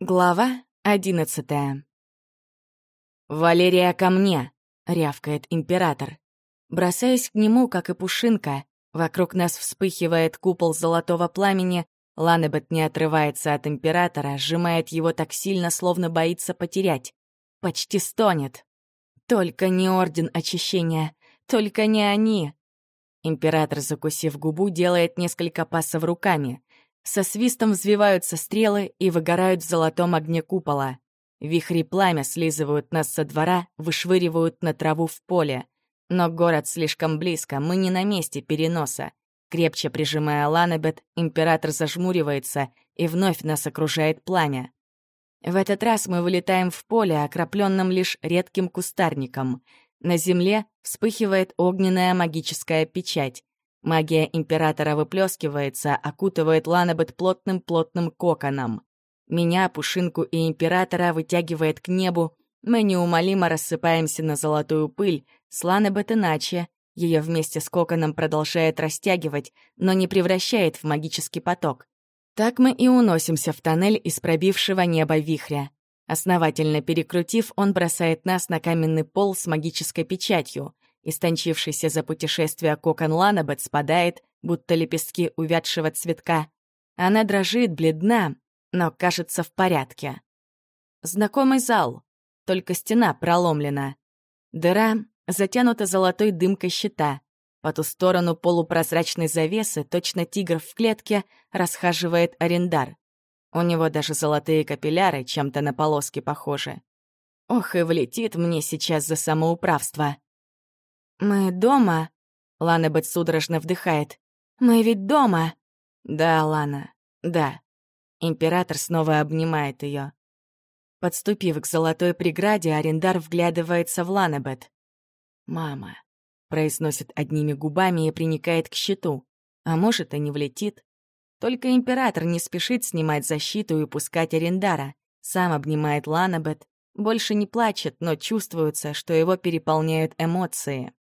Глава одиннадцатая. «Валерия, ко мне!» — рявкает император. Бросаясь к нему, как и пушинка, вокруг нас вспыхивает купол золотого пламени, Ланебет не отрывается от императора, сжимает его так сильно, словно боится потерять. Почти стонет. Только не Орден Очищения, только не они. Император, закусив губу, делает несколько пасов руками. Со свистом взвиваются стрелы и выгорают в золотом огне купола. Вихри пламя слизывают нас со двора, вышвыривают на траву в поле. Но город слишком близко, мы не на месте переноса. Крепче прижимая Ланабет, император зажмуривается, и вновь нас окружает пламя. В этот раз мы вылетаем в поле, окропленном лишь редким кустарником. На земле вспыхивает огненная магическая печать. Магия Императора выплескивается, окутывает Ланабет плотным-плотным коконом. Меня, Пушинку и Императора вытягивает к небу, мы неумолимо рассыпаемся на золотую пыль, с Ланабет иначе. Ее вместе с коконом продолжает растягивать, но не превращает в магический поток. Так мы и уносимся в тоннель из пробившего неба вихря. Основательно перекрутив, он бросает нас на каменный пол с магической печатью — Истончившийся за путешествие кокон Ланабет спадает, будто лепестки увядшего цветка. Она дрожит, бледна, но кажется в порядке. Знакомый зал, только стена проломлена. Дыра затянута золотой дымкой щита. По ту сторону полупрозрачной завесы, точно тигр в клетке, расхаживает арендар. У него даже золотые капилляры чем-то на полоски похожи. Ох, и влетит мне сейчас за самоуправство. «Мы дома?» — Лана Бет судорожно вдыхает. «Мы ведь дома!» «Да, Лана, да». Император снова обнимает ее. Подступив к золотой преграде, арендар вглядывается в Ланабет. «Мама», — произносит одними губами и приникает к щиту. А может, и не влетит. Только император не спешит снимать защиту и пускать арендара. Сам обнимает Ланабет. Больше не плачет, но чувствуется, что его переполняют эмоции.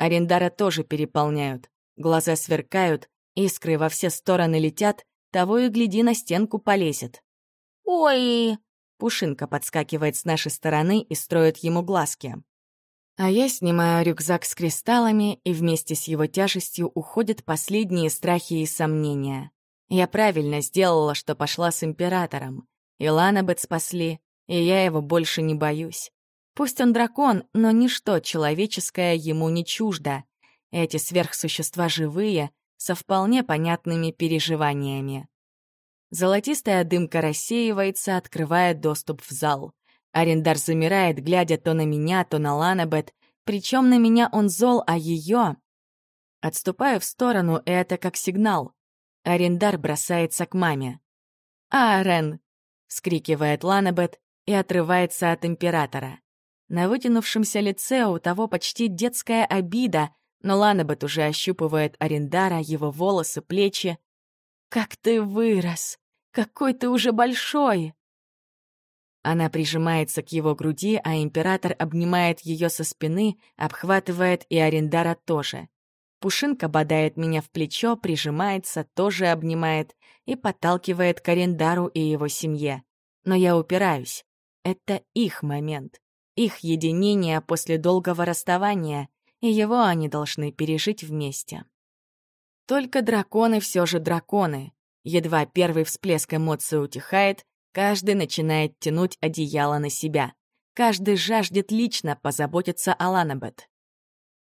Арендара тоже переполняют. Глаза сверкают, искры во все стороны летят, того и гляди на стенку полезет. «Ой!» Пушинка подскакивает с нашей стороны и строит ему глазки. А я снимаю рюкзак с кристаллами, и вместе с его тяжестью уходят последние страхи и сомнения. Я правильно сделала, что пошла с императором. Иланабет спасли, и я его больше не боюсь. Пусть он дракон, но ничто человеческое ему не чуждо. Эти сверхсущества живые, со вполне понятными переживаниями. Золотистая дымка рассеивается, открывая доступ в зал. Арендар замирает, глядя то на меня, то на Ланабет. Причем на меня он зол, а ее... Отступаю в сторону, и это как сигнал. Арендар бросается к маме. «Арен!» — скрикивает Ланабет и отрывается от императора. На вытянувшемся лице у того почти детская обида, но Ланабет уже ощупывает Арендара, его волосы, плечи. «Как ты вырос! Какой ты уже большой!» Она прижимается к его груди, а император обнимает ее со спины, обхватывает и Арендара тоже. Пушинка бодает меня в плечо, прижимается, тоже обнимает и подталкивает к Арендару и его семье. Но я упираюсь. Это их момент их единение после долгого расставания, и его они должны пережить вместе. Только драконы все же драконы. Едва первый всплеск эмоций утихает, каждый начинает тянуть одеяло на себя. Каждый жаждет лично позаботиться о Ланабет.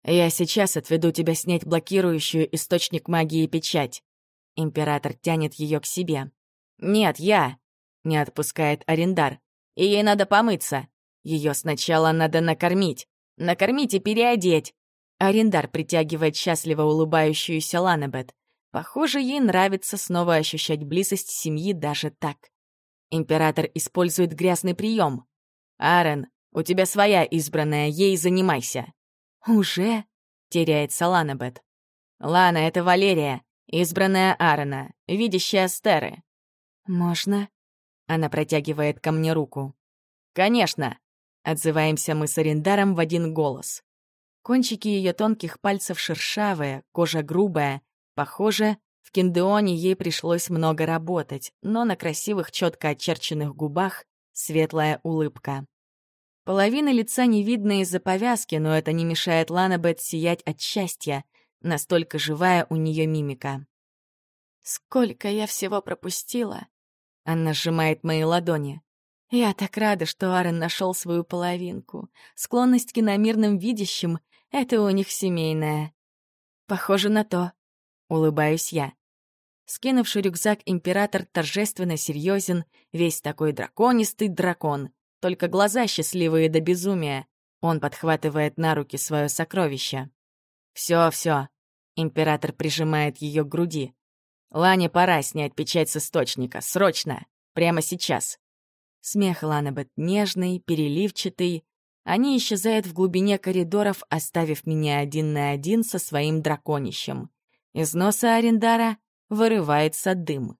«Я сейчас отведу тебя снять блокирующую источник магии печать». Император тянет ее к себе. «Нет, я!» — не отпускает Арендар. «И ей надо помыться. Ее сначала надо накормить. Накормить и переодеть. Арендар притягивает счастливо улыбающуюся Ланабет. Похоже, ей нравится снова ощущать близость семьи даже так. Император использует грязный прием. «Аарон, у тебя своя избранная, ей занимайся». «Уже?» — теряется Ланабет. «Лана, это Валерия, избранная Аарона, видящая Стеры». «Можно?» — она протягивает ко мне руку. «Конечно!» Отзываемся мы с Арендаром в один голос. Кончики ее тонких пальцев шершавые, кожа грубая, похоже, в Киндеоне ей пришлось много работать, но на красивых, четко очерченных губах светлая улыбка. Половина лица не видно из-за повязки, но это не мешает Ланабет сиять от счастья, настолько живая у нее мимика. «Сколько я всего пропустила!» Она сжимает мои ладони. «Я так рада, что Аарон нашел свою половинку. Склонность к иномирным видящим — это у них семейная. Похоже на то», — улыбаюсь я. Скинувший рюкзак, император торжественно серьезен, весь такой драконистый дракон, только глаза счастливые до безумия. Он подхватывает на руки свое сокровище. Все, все. Император прижимает ее к груди. Лане пора снять печать с источника. Срочно. Прямо сейчас. Смех Ланабет нежный, переливчатый. Они исчезают в глубине коридоров, оставив меня один на один со своим драконищем. Из носа Арендара вырывается дым.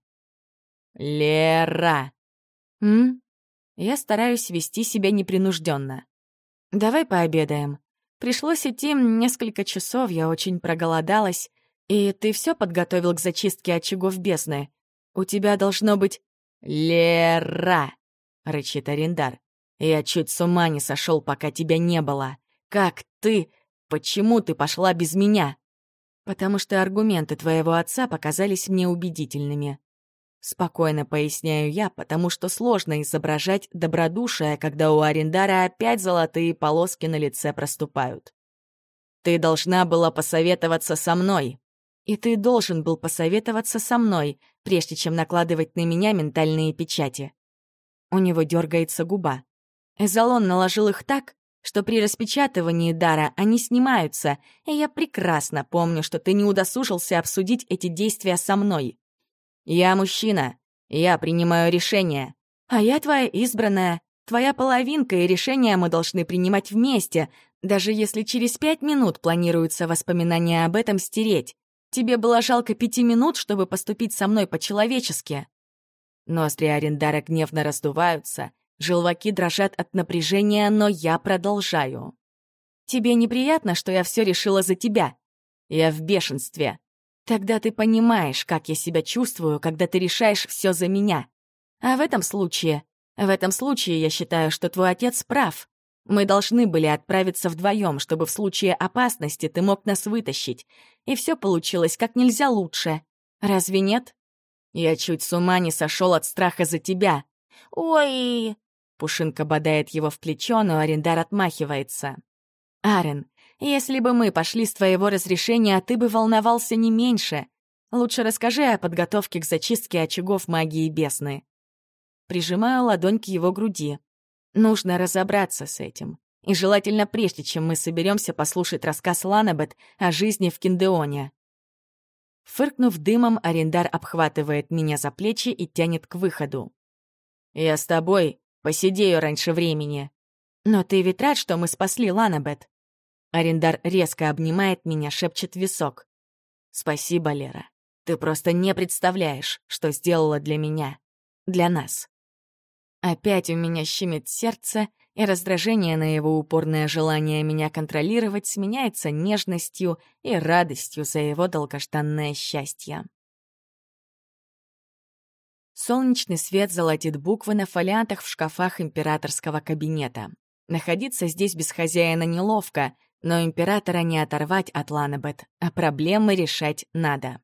«Лера!» «М?» Я стараюсь вести себя непринужденно. «Давай пообедаем. Пришлось идти несколько часов, я очень проголодалась. И ты все подготовил к зачистке очагов бездны? У тебя должно быть...» «Лера!» — рычит Арендар. «Я чуть с ума не сошел, пока тебя не было. Как ты? Почему ты пошла без меня?» «Потому что аргументы твоего отца показались мне убедительными. Спокойно поясняю я, потому что сложно изображать добродушие, когда у Арендара опять золотые полоски на лице проступают. Ты должна была посоветоваться со мной. И ты должен был посоветоваться со мной, прежде чем накладывать на меня ментальные печати. У него дергается губа. Эзолон наложил их так, что при распечатывании дара они снимаются, и я прекрасно помню, что ты не удосужился обсудить эти действия со мной. Я мужчина, я принимаю решения. А я твоя избранная, твоя половинка, и решения мы должны принимать вместе, даже если через пять минут планируется воспоминания об этом стереть. Тебе было жалко пяти минут, чтобы поступить со мной по-человечески. Ноздри Арендара гневно раздуваются, желваки дрожат от напряжения, но я продолжаю. Тебе неприятно, что я все решила за тебя? Я в бешенстве. Тогда ты понимаешь, как я себя чувствую, когда ты решаешь все за меня. А в этом случае... В этом случае я считаю, что твой отец прав. Мы должны были отправиться вдвоем, чтобы в случае опасности ты мог нас вытащить. И все получилось как нельзя лучше. Разве нет? Я чуть с ума не сошел от страха за тебя. Ой! Пушинка бодает его в плечо, но Арендар отмахивается. Арен, если бы мы пошли с твоего разрешения, ты бы волновался не меньше. Лучше расскажи о подготовке к зачистке очагов магии бесны. Прижимаю ладонь к его груди. Нужно разобраться с этим. И желательно прежде, чем мы соберемся послушать рассказ Ланабет о жизни в Киндеоне. Фыркнув дымом, арендар обхватывает меня за плечи и тянет к выходу. «Я с тобой посидею раньше времени». «Но ты ведь рад, что мы спасли Ланабет?» Арендар резко обнимает меня, шепчет висок. «Спасибо, Лера. Ты просто не представляешь, что сделала для меня. Для нас». Опять у меня щемит сердце, и раздражение на его упорное желание меня контролировать сменяется нежностью и радостью за его долгожданное счастье. Солнечный свет золотит буквы на фолиантах в шкафах императорского кабинета. Находиться здесь без хозяина неловко, но императора не оторвать от Ланабет, а проблемы решать надо.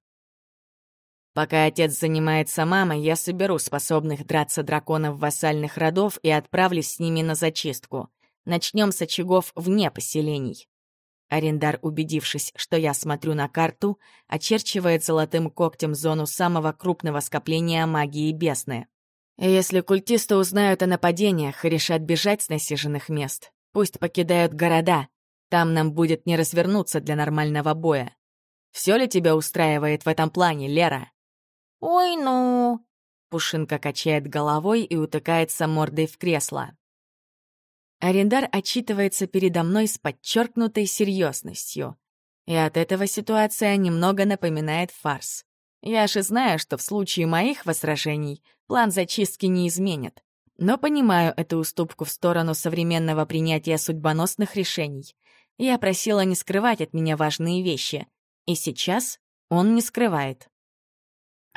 Пока отец занимается мамой, я соберу способных драться драконов вассальных родов и отправлюсь с ними на зачистку. Начнем с очагов вне поселений. Арендар, убедившись, что я смотрю на карту, очерчивает золотым когтем зону самого крупного скопления магии бесны. Если культисты узнают о нападениях и решат бежать с насиженных мест, пусть покидают города, там нам будет не развернуться для нормального боя. Все ли тебя устраивает в этом плане, Лера?» «Ой, ну...» Пушинка качает головой и утыкается мордой в кресло. Арендар отчитывается передо мной с подчеркнутой серьезностью. И от этого ситуация немного напоминает фарс. Я же знаю, что в случае моих возражений план зачистки не изменит. Но понимаю эту уступку в сторону современного принятия судьбоносных решений. Я просила не скрывать от меня важные вещи. И сейчас он не скрывает.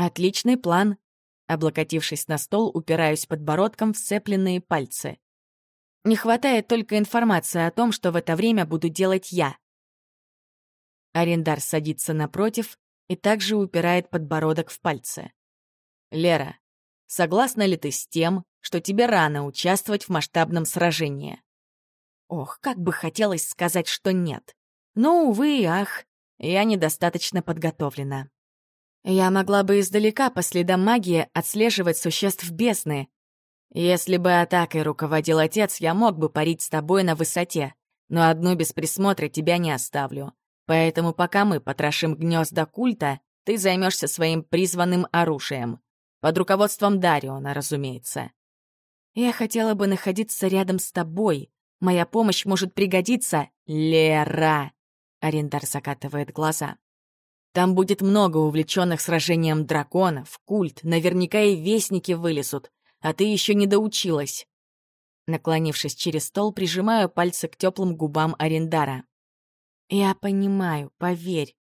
Отличный план. Облокотившись на стол, упираюсь подбородком в сцепленные пальцы. Не хватает только информации о том, что в это время буду делать я. Арендар садится напротив и также упирает подбородок в пальцы. «Лера, согласна ли ты с тем, что тебе рано участвовать в масштабном сражении?» Ох, как бы хотелось сказать, что нет. Но, увы и ах, я недостаточно подготовлена. Я могла бы издалека по следам магии отслеживать существ бездны. Если бы атакой руководил отец, я мог бы парить с тобой на высоте, но одну без присмотра тебя не оставлю. Поэтому пока мы потрошим гнезда культа, ты займешься своим призванным оружием. Под руководством Дариона, разумеется. Я хотела бы находиться рядом с тобой. Моя помощь может пригодиться, Лера. Арендар закатывает глаза. Там будет много увлеченных сражением драконов, культ, наверняка и вестники вылезут, а ты еще не доучилась. Наклонившись через стол, прижимаю пальцы к теплым губам Арендара. Я понимаю, поверь,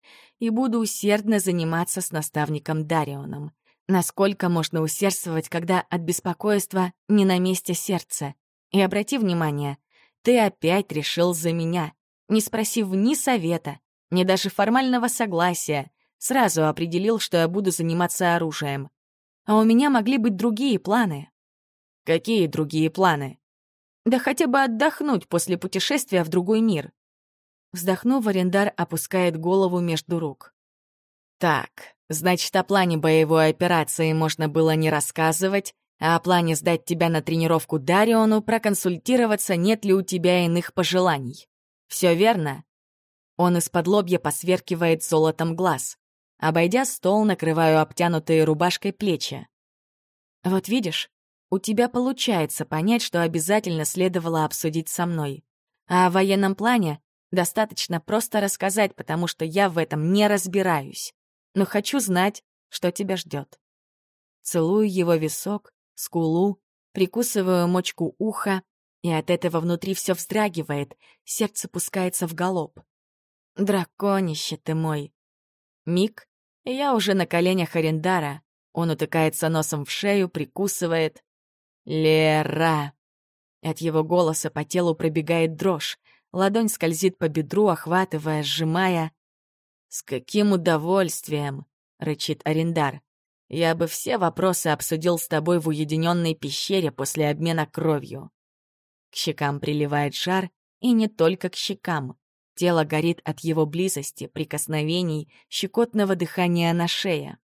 и буду усердно заниматься с наставником Дарионом. Насколько можно усердствовать, когда от беспокойства не на месте сердце? И обрати внимание, ты опять решил за меня, не спросив ни совета, ни даже формального согласия, сразу определил, что я буду заниматься оружием. А у меня могли быть другие планы. Какие другие планы? Да хотя бы отдохнуть после путешествия в другой мир. Вздохнув, Арендар опускает голову между рук. «Так, значит, о плане боевой операции можно было не рассказывать, а о плане сдать тебя на тренировку Дариону проконсультироваться, нет ли у тебя иных пожеланий. Все верно?» Он из-под лобья посверкивает золотом глаз. Обойдя стол, накрываю обтянутые рубашкой плечи. «Вот видишь, у тебя получается понять, что обязательно следовало обсудить со мной. А о военном плане Достаточно просто рассказать, потому что я в этом не разбираюсь. Но хочу знать, что тебя ждет. Целую его висок, скулу, прикусываю мочку уха, и от этого внутри все вздрагивает, сердце пускается в галоп. Драконище ты мой. Миг, и я уже на коленях Арендара. Он утыкается носом в шею, прикусывает. «Лера!» От его голоса по телу пробегает дрожь. Ладонь скользит по бедру, охватывая, сжимая. «С каким удовольствием!» — рычит Арендар. «Я бы все вопросы обсудил с тобой в уединенной пещере после обмена кровью». К щекам приливает жар, и не только к щекам. Тело горит от его близости, прикосновений, щекотного дыхания на шее.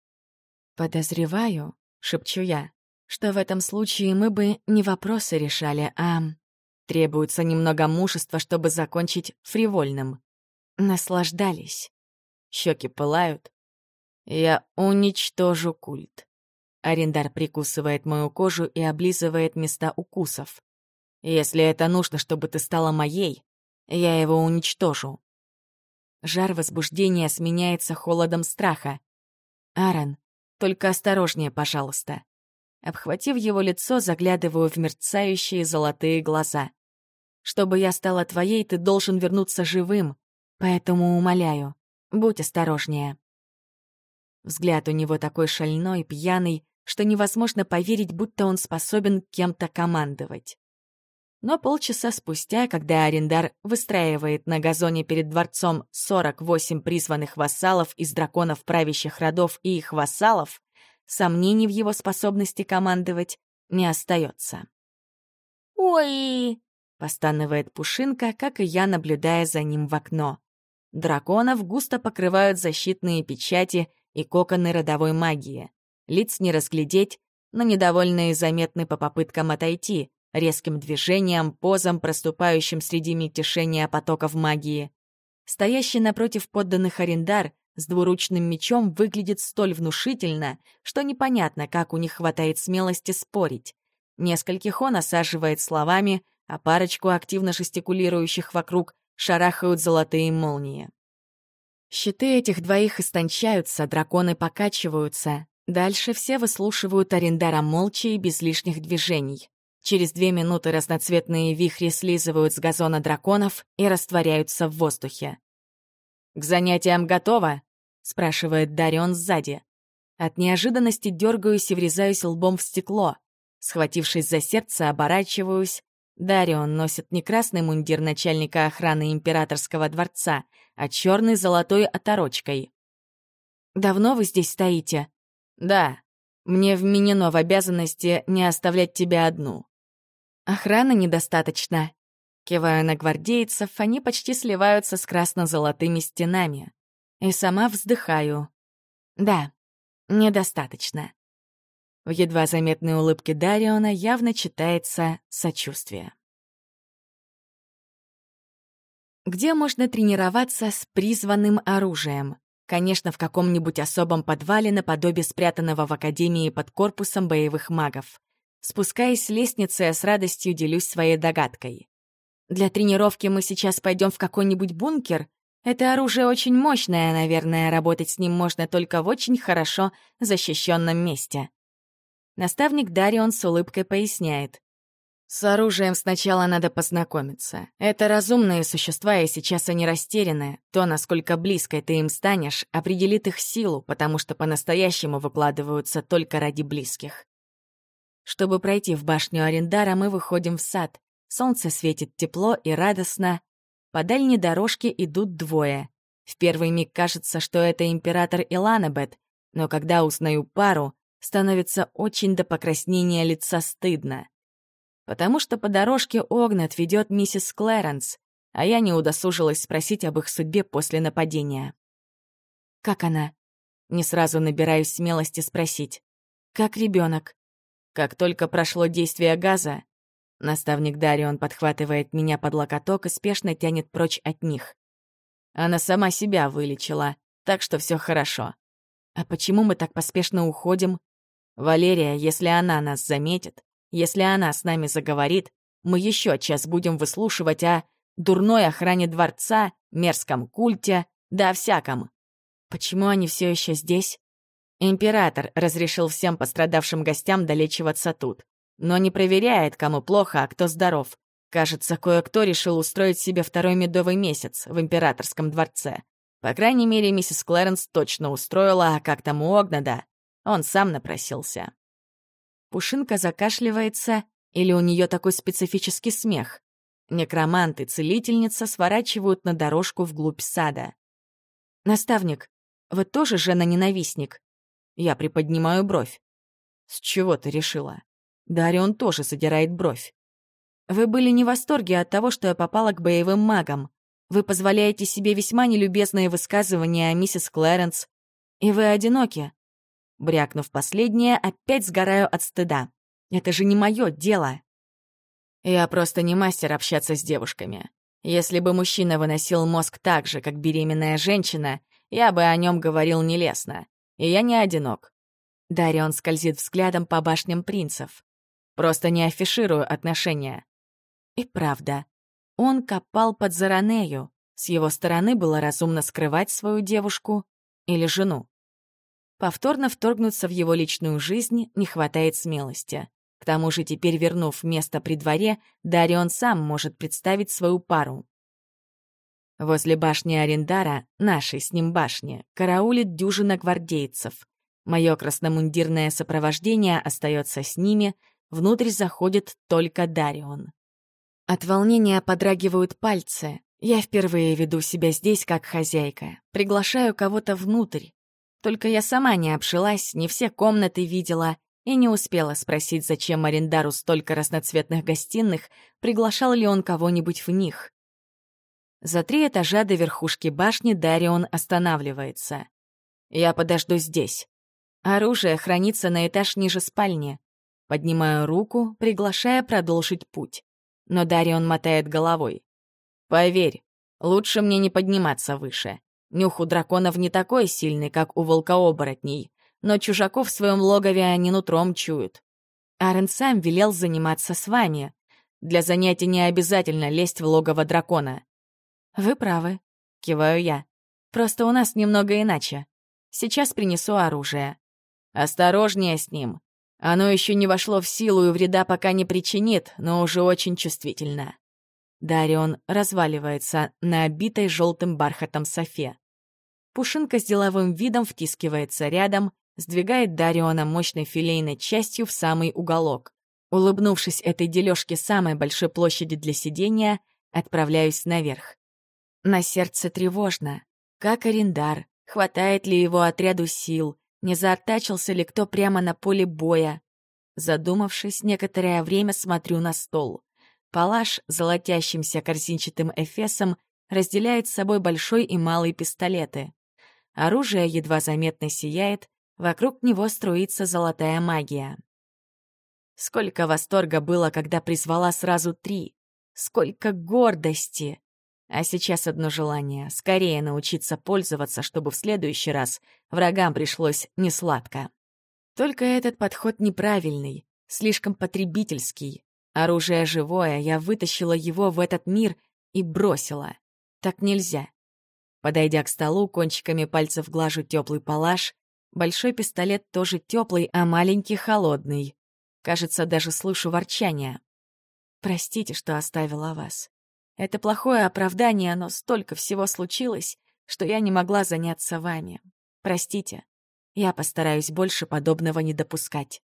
«Подозреваю», — шепчу я, — «что в этом случае мы бы не вопросы решали, а Требуется немного мужества, чтобы закончить фривольным. Наслаждались. Щеки пылают. Я уничтожу культ. Арендар прикусывает мою кожу и облизывает места укусов. Если это нужно, чтобы ты стала моей, я его уничтожу. Жар возбуждения сменяется холодом страха. Аарон, только осторожнее, пожалуйста. Обхватив его лицо, заглядываю в мерцающие золотые глаза. Чтобы я стала твоей, ты должен вернуться живым. Поэтому умоляю, будь осторожнее. Взгляд у него такой шальной, пьяный, что невозможно поверить, будто он способен кем-то командовать. Но полчаса спустя, когда Арендар выстраивает на газоне перед дворцом 48 призванных вассалов из драконов правящих родов и их вассалов, сомнений в его способности командовать не остается. «Ой!» Постанывает Пушинка, как и я, наблюдая за ним в окно. Драконов густо покрывают защитные печати и коконы родовой магии. Лиц не разглядеть, но недовольные заметны по попыткам отойти, резким движением, позам, проступающим среди мельтешения потоков магии. Стоящий напротив подданных арендар с двуручным мечом выглядит столь внушительно, что непонятно, как у них хватает смелости спорить. Нескольких он осаживает словами, а парочку активно жестикулирующих вокруг шарахают золотые молнии. Щиты этих двоих истончаются, драконы покачиваются. Дальше все выслушивают Арендара молча и без лишних движений. Через две минуты разноцветные вихри слизывают с газона драконов и растворяются в воздухе. «К занятиям готово?» — спрашивает Дарион сзади. От неожиданности дергаюсь и врезаюсь лбом в стекло. Схватившись за сердце, оборачиваюсь. Дарион носит не красный мундир начальника охраны императорского дворца, а черный золотой оторочкой. «Давно вы здесь стоите?» «Да. Мне вменено в обязанности не оставлять тебя одну». «Охраны недостаточно». Киваю на гвардейцев, они почти сливаются с красно-золотыми стенами. И сама вздыхаю. «Да, недостаточно». В едва заметной улыбке Дариона явно читается сочувствие. Где можно тренироваться с призванным оружием? Конечно, в каком-нибудь особом подвале наподобие спрятанного в Академии под корпусом боевых магов. Спускаясь с лестницы, я с радостью делюсь своей догадкой. Для тренировки мы сейчас пойдем в какой-нибудь бункер это оружие очень мощное, наверное, работать с ним можно только в очень хорошо защищенном месте. Наставник Дарион с улыбкой поясняет. С оружием сначала надо познакомиться. Это разумные существа, и сейчас они растеряны. То, насколько близко ты им станешь, определит их силу, потому что по-настоящему выкладываются только ради близких. Чтобы пройти в башню Арендара, мы выходим в сад. Солнце светит тепло и радостно. По дальней дорожке идут двое. В первый миг кажется, что это император Иланабет, но когда узнаю пару, становится очень до покраснения лица стыдно. Потому что по дорожке Огнет ведет миссис Клэренс, а я не удосужилась спросить об их судьбе после нападения. «Как она?» Не сразу набираюсь смелости спросить. «Как ребенок? Как только прошло действие газа, Наставник Дарион подхватывает меня под локоток и спешно тянет прочь от них. Она сама себя вылечила, так что все хорошо. А почему мы так поспешно уходим? Валерия, если она нас заметит, если она с нами заговорит, мы еще час будем выслушивать о дурной охране дворца, мерзком культе, да о всяком. Почему они все еще здесь? Император разрешил всем пострадавшим гостям долечиваться тут но не проверяет, кому плохо, а кто здоров. Кажется, кое-кто решил устроить себе второй медовый месяц в императорском дворце. По крайней мере, миссис Клэренс точно устроила, а как там у Огнада? Он сам напросился. Пушинка закашливается, или у нее такой специфический смех. Некромант и целительница сворачивают на дорожку вглубь сада. «Наставник, вы тоже жена-ненавистник?» Я приподнимаю бровь. «С чего ты решила?» Дарион тоже задирает бровь. «Вы были не в восторге от того, что я попала к боевым магам. Вы позволяете себе весьма нелюбезные высказывания о миссис Клэренс. И вы одиноки». Брякнув последнее, опять сгораю от стыда. Это же не мое дело. Я просто не мастер общаться с девушками. Если бы мужчина выносил мозг так же, как беременная женщина, я бы о нем говорил нелестно. И я не одинок. Дарион скользит взглядом по башням принцев. Просто не афиширую отношения. И правда, он копал под Заранею. С его стороны было разумно скрывать свою девушку или жену. Повторно вторгнуться в его личную жизнь не хватает смелости. К тому же теперь, вернув место при дворе, Дарион сам может представить свою пару. Возле башни Арендара, нашей с ним башни, караулит дюжина гвардейцев. Мое красномундирное сопровождение остается с ними, Внутрь заходит только Дарион. От волнения подрагивают пальцы. Я впервые веду себя здесь как хозяйка. Приглашаю кого-то внутрь. Только я сама не обшилась, не все комнаты видела и не успела спросить, зачем Арендару столько разноцветных гостиных, приглашал ли он кого-нибудь в них. За три этажа до верхушки башни Дарион останавливается. «Я подожду здесь. Оружие хранится на этаж ниже спальни. Поднимаю руку, приглашая продолжить путь. Но Дарион мотает головой. «Поверь, лучше мне не подниматься выше. Нюх у драконов не такой сильный, как у волкооборотней, но чужаков в своем логове они нутром чуют. Арен сам велел заниматься с вами. Для занятий не обязательно лезть в логово дракона». «Вы правы», — киваю я. «Просто у нас немного иначе. Сейчас принесу оружие». «Осторожнее с ним. Оно еще не вошло в силу и вреда пока не причинит, но уже очень чувствительно. Дарион разваливается на обитой желтым бархатом софе. Пушинка с деловым видом втискивается рядом, сдвигает Дариона мощной филейной частью в самый уголок. Улыбнувшись этой дележке самой большой площади для сидения, отправляюсь наверх. На сердце тревожно. Как арендар, хватает ли его отряду сил, не заортачился ли кто прямо на поле боя. Задумавшись, некоторое время смотрю на стол. Палаш золотящимся корзинчатым эфесом разделяет с собой большой и малый пистолеты. Оружие едва заметно сияет, вокруг него струится золотая магия. Сколько восторга было, когда призвала сразу три. Сколько гордости! А сейчас одно желание — скорее научиться пользоваться, чтобы в следующий раз врагам пришлось несладко. Только этот подход неправильный, слишком потребительский. Оружие живое, я вытащила его в этот мир и бросила. Так нельзя. Подойдя к столу, кончиками пальцев глажу теплый палаш. Большой пистолет тоже теплый, а маленький — холодный. Кажется, даже слышу ворчание. «Простите, что оставила вас. Это плохое оправдание, но столько всего случилось, что я не могла заняться вами. Простите. Я постараюсь больше подобного не допускать».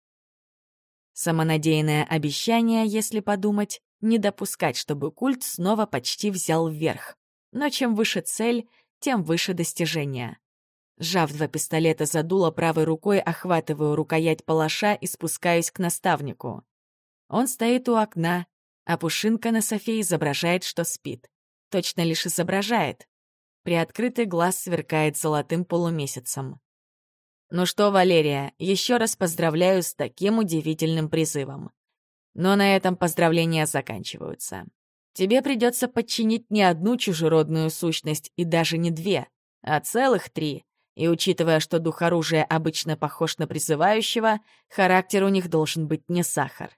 Самонадеянное обещание, если подумать, не допускать, чтобы культ снова почти взял вверх. Но чем выше цель, тем выше достижение. Сжав два пистолета за дуло правой рукой, охватываю рукоять палаша и спускаюсь к наставнику. Он стоит у окна, а Пушинка на софе изображает, что спит. Точно лишь изображает. Приоткрытый глаз сверкает золотым полумесяцем. Ну что, Валерия, еще раз поздравляю с таким удивительным призывом. Но на этом поздравления заканчиваются. Тебе придется подчинить не одну чужеродную сущность и даже не две, а целых три. И учитывая, что дух оружия обычно похож на призывающего, характер у них должен быть не сахар.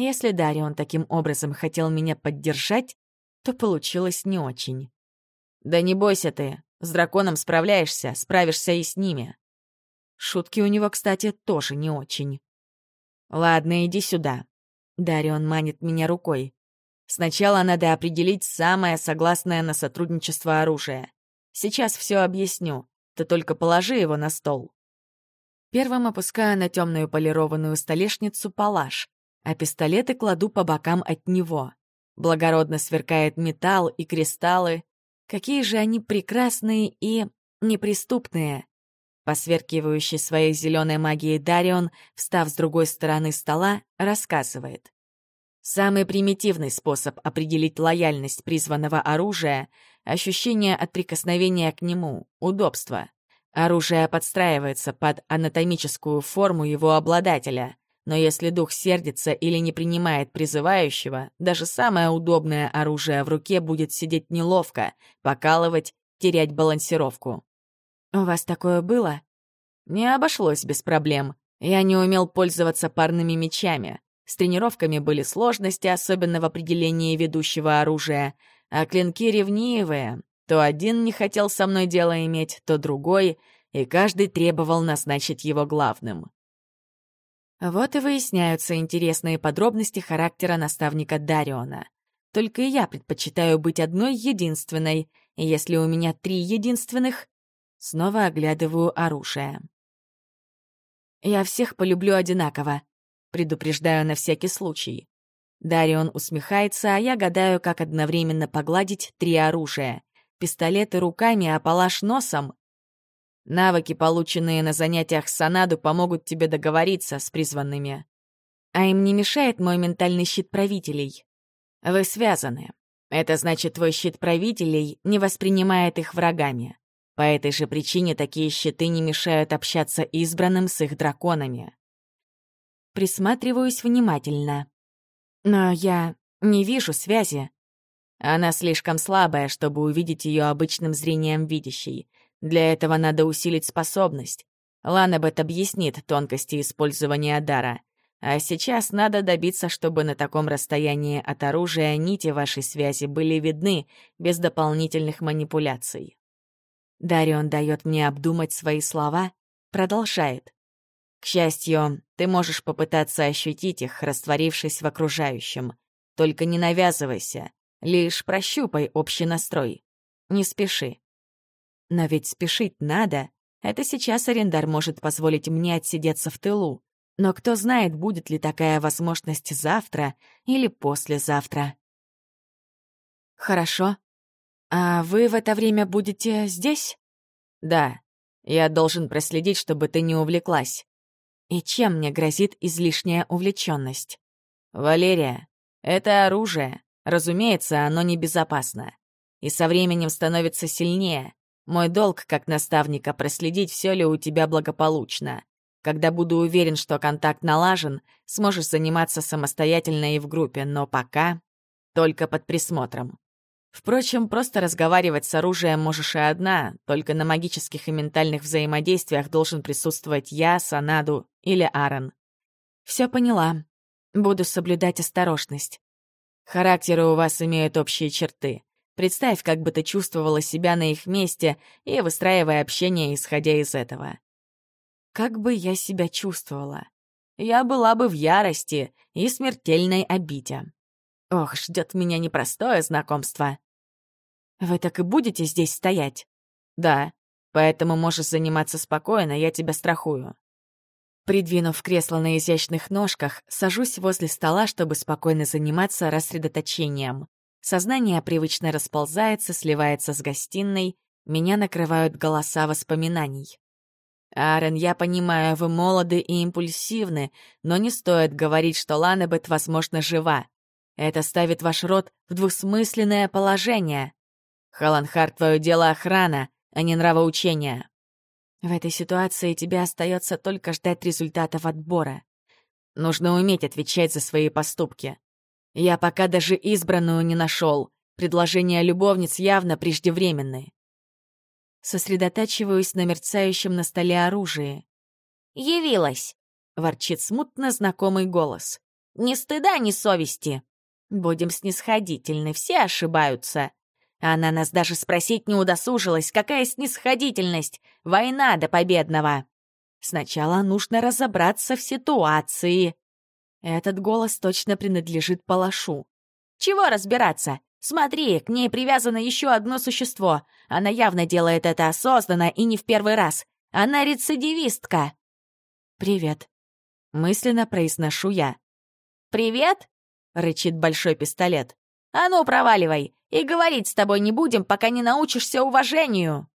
Если Дарион таким образом хотел меня поддержать, то получилось не очень. «Да не бойся ты, с драконом справляешься, справишься и с ними». Шутки у него, кстати, тоже не очень. «Ладно, иди сюда». Дарион манит меня рукой. Сначала надо определить самое согласное на сотрудничество оружие. Сейчас все объясню. Ты только положи его на стол. Первым опускаю на темную полированную столешницу палаш, а пистолеты кладу по бокам от него. Благородно сверкает металл и кристаллы. Какие же они прекрасные и неприступные. Посверкивающий своей зеленой магией Дарион, встав с другой стороны стола, рассказывает. Самый примитивный способ определить лояльность призванного оружия — ощущение от прикосновения к нему, удобство. Оружие подстраивается под анатомическую форму его обладателя, но если дух сердится или не принимает призывающего, даже самое удобное оружие в руке будет сидеть неловко, покалывать, терять балансировку. «У вас такое было?» «Не обошлось без проблем. Я не умел пользоваться парными мечами. С тренировками были сложности, особенно в определении ведущего оружия, а клинки ревнивые. То один не хотел со мной дело иметь, то другой, и каждый требовал назначить его главным. Вот и выясняются интересные подробности характера наставника Дариона. Только я предпочитаю быть одной единственной, и если у меня три единственных, снова оглядываю оружие. Я всех полюблю одинаково, Предупреждаю на всякий случай. Дарион усмехается, а я гадаю, как одновременно погладить три оружия. Пистолеты руками, а палаш носом. Навыки, полученные на занятиях с Санаду, помогут тебе договориться с призванными. А им не мешает мой ментальный щит правителей. Вы связаны. Это значит, твой щит правителей не воспринимает их врагами. По этой же причине такие щиты не мешают общаться избранным с их драконами присматриваюсь внимательно. Но я не вижу связи. Она слишком слабая, чтобы увидеть ее обычным зрением видящей. Для этого надо усилить способность. Ланабет объяснит тонкости использования дара. А сейчас надо добиться, чтобы на таком расстоянии от оружия нити вашей связи были видны без дополнительных манипуляций. Дарион дает мне обдумать свои слова, продолжает. К счастью, ты можешь попытаться ощутить их, растворившись в окружающем. Только не навязывайся, лишь прощупай общий настрой. Не спеши. Но ведь спешить надо. Это сейчас арендар может позволить мне отсидеться в тылу. Но кто знает, будет ли такая возможность завтра или послезавтра. Хорошо. А вы в это время будете здесь? Да. Я должен проследить, чтобы ты не увлеклась. И чем мне грозит излишняя увлеченность? Валерия, это оружие. Разумеется, оно небезопасно. И со временем становится сильнее. Мой долг, как наставника, проследить, все ли у тебя благополучно. Когда буду уверен, что контакт налажен, сможешь заниматься самостоятельно и в группе, но пока только под присмотром. Впрочем, просто разговаривать с оружием можешь и одна, только на магических и ментальных взаимодействиях должен присутствовать я, Санаду или Аарон. Все поняла. Буду соблюдать осторожность. Характеры у вас имеют общие черты. Представь, как бы ты чувствовала себя на их месте и выстраивая общение, исходя из этого. Как бы я себя чувствовала? Я была бы в ярости и смертельной обиде. Ох, ждет меня непростое знакомство. Вы так и будете здесь стоять? Да, поэтому можешь заниматься спокойно, я тебя страхую. Придвинув кресло на изящных ножках, сажусь возле стола, чтобы спокойно заниматься рассредоточением. Сознание привычно расползается, сливается с гостиной, меня накрывают голоса воспоминаний. «Аарон, я понимаю, вы молоды и импульсивны, но не стоит говорить, что Ланебет, возможно, жива. Это ставит ваш род в двусмысленное положение. Халанхар, твое дело охрана, а не нравоучение. В этой ситуации тебе остается только ждать результатов отбора. Нужно уметь отвечать за свои поступки. Я пока даже избранную не нашел. Предложения любовниц явно преждевременны. Сосредотачиваюсь на мерцающем на столе оружии. «Явилась!» — ворчит смутно знакомый голос. «Ни стыда, ни совести!» «Будем снисходительны, все ошибаются!» Она нас даже спросить не удосужилась, какая снисходительность, война до победного. Сначала нужно разобраться в ситуации. Этот голос точно принадлежит Палашу. Чего разбираться? Смотри, к ней привязано еще одно существо. Она явно делает это осознанно и не в первый раз. Она рецидивистка. «Привет», — мысленно произношу я. «Привет?» — рычит большой пистолет. «А ну, проваливай! И говорить с тобой не будем, пока не научишься уважению!»